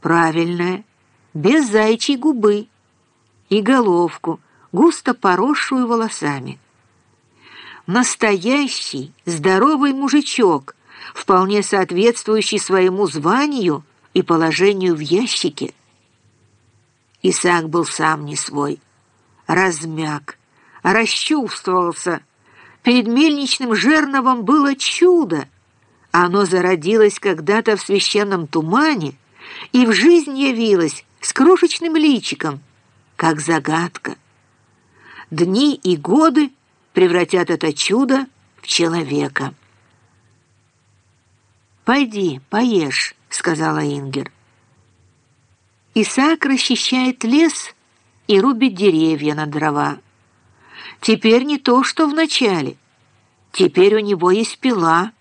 Правильная, без зайчьей губы и головку, густо поросшую волосами. Настоящий, здоровый мужичок, вполне соответствующий своему званию и положению в ящике. Исаак был сам не свой, размяк, расчувствовался. Перед мельничным жерновом было чудо. Оно зародилось когда-то в священном тумане и в жизнь явилось с крошечным личиком, как загадка. Дни и годы превратят это чудо в человека. «Пойди, поешь», — сказала Ингер. Исаак расчищает лес и рубит деревья на дрова. Теперь не то, что в начале. Теперь у него есть пила.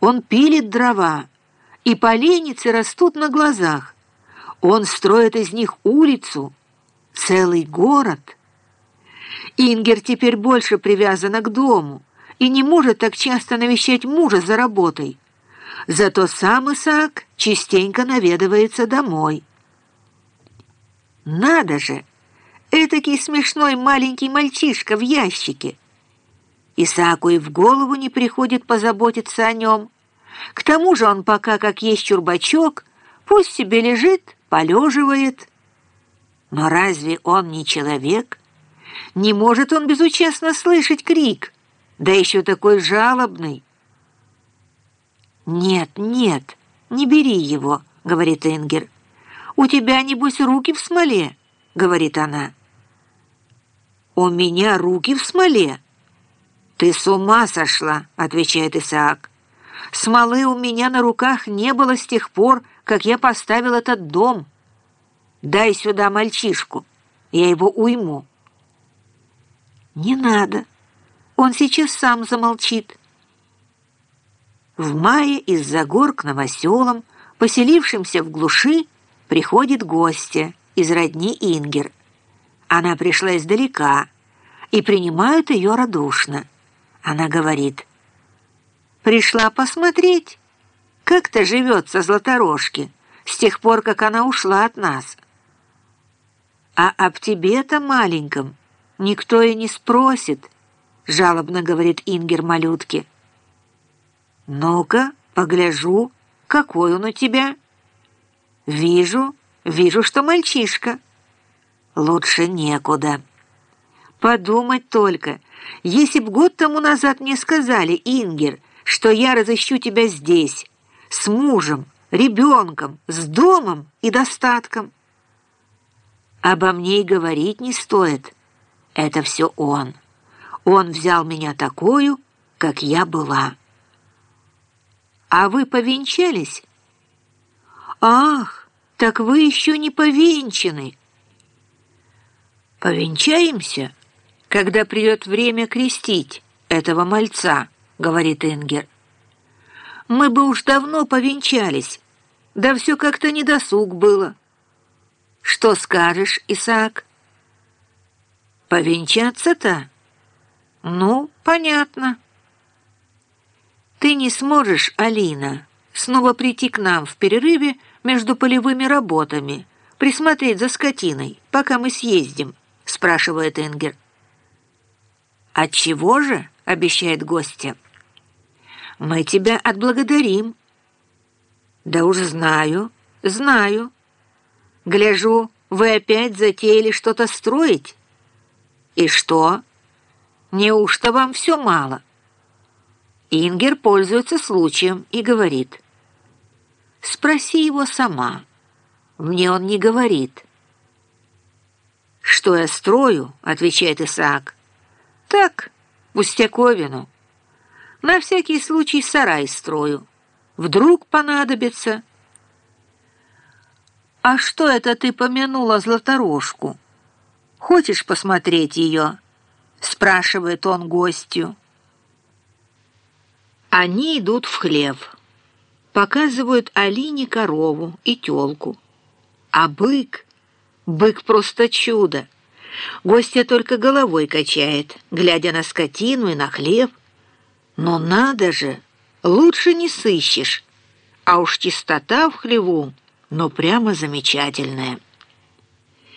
Он пилит дрова, и поленницы растут на глазах. Он строит из них улицу, целый город. Ингер теперь больше привязана к дому и не может так часто навещать мужа за работой. Зато сам Исаак частенько наведывается домой. Надо же! Этакий смешной маленький мальчишка в ящике. Исааку и в голову не приходит позаботиться о нем. К тому же он пока как есть чурбачок, пусть себе лежит, полеживает. Но разве он не человек? Не может он безучастно слышать крик, да еще такой жалобный. «Нет, нет, не бери его», — говорит Ингер. «У тебя, небось, руки в смоле», — говорит она. «У меня руки в смоле?» «Ты с ума сошла», — отвечает Исаак. «Смолы у меня на руках не было с тех пор, как я поставил этот дом. Дай сюда мальчишку, я его уйму». «Не надо, он сейчас сам замолчит». В мае из-за гор к новоселам, поселившимся в глуши, приходит гостья из родни Ингер. Она пришла издалека и принимают ее радушно. Она говорит, «Пришла посмотреть, как-то живет со Златорожки с тех пор, как она ушла от нас. А об тебе-то маленьком никто и не спросит», жалобно говорит Ингер малютке. «Ну-ка, погляжу, какой он у тебя?» «Вижу, вижу, что мальчишка. Лучше некуда». «Подумать только, если б год тому назад мне сказали, Ингер, что я разыщу тебя здесь, с мужем, ребенком, с домом и достатком». Обо мне и говорить не стоит. Это все он. Он взял меня такую, как я была». «А вы повенчались?» «Ах, так вы еще не повенчаны!» «Повенчаемся, когда придет время крестить этого мальца», — говорит Ингер. «Мы бы уж давно повенчались, да все как-то недосуг было». «Что скажешь, Исаак?» «Повенчаться-то?» «Ну, понятно». «Ты не сможешь, Алина, снова прийти к нам в перерыве между полевыми работами, присмотреть за скотиной, пока мы съездим?» — спрашивает Энгер. «Отчего же?» — обещает гостья. «Мы тебя отблагодарим». «Да уж знаю, знаю. Гляжу, вы опять затеяли что-то строить. И что? Неужто вам все мало?» Ингер пользуется случаем и говорит. «Спроси его сама. Мне он не говорит». «Что я строю?» — отвечает Исаак. «Так, пустяковину. На всякий случай сарай строю. Вдруг понадобится». «А что это ты помянула Златорожку? Хочешь посмотреть ее?» — спрашивает он гостю. Они идут в хлев. Показывают Алине корову и телку. А бык... Бык просто чудо. Гостья только головой качает, глядя на скотину и на хлев. Но надо же, лучше не сыщешь. А уж чистота в хлеву но прямо замечательное.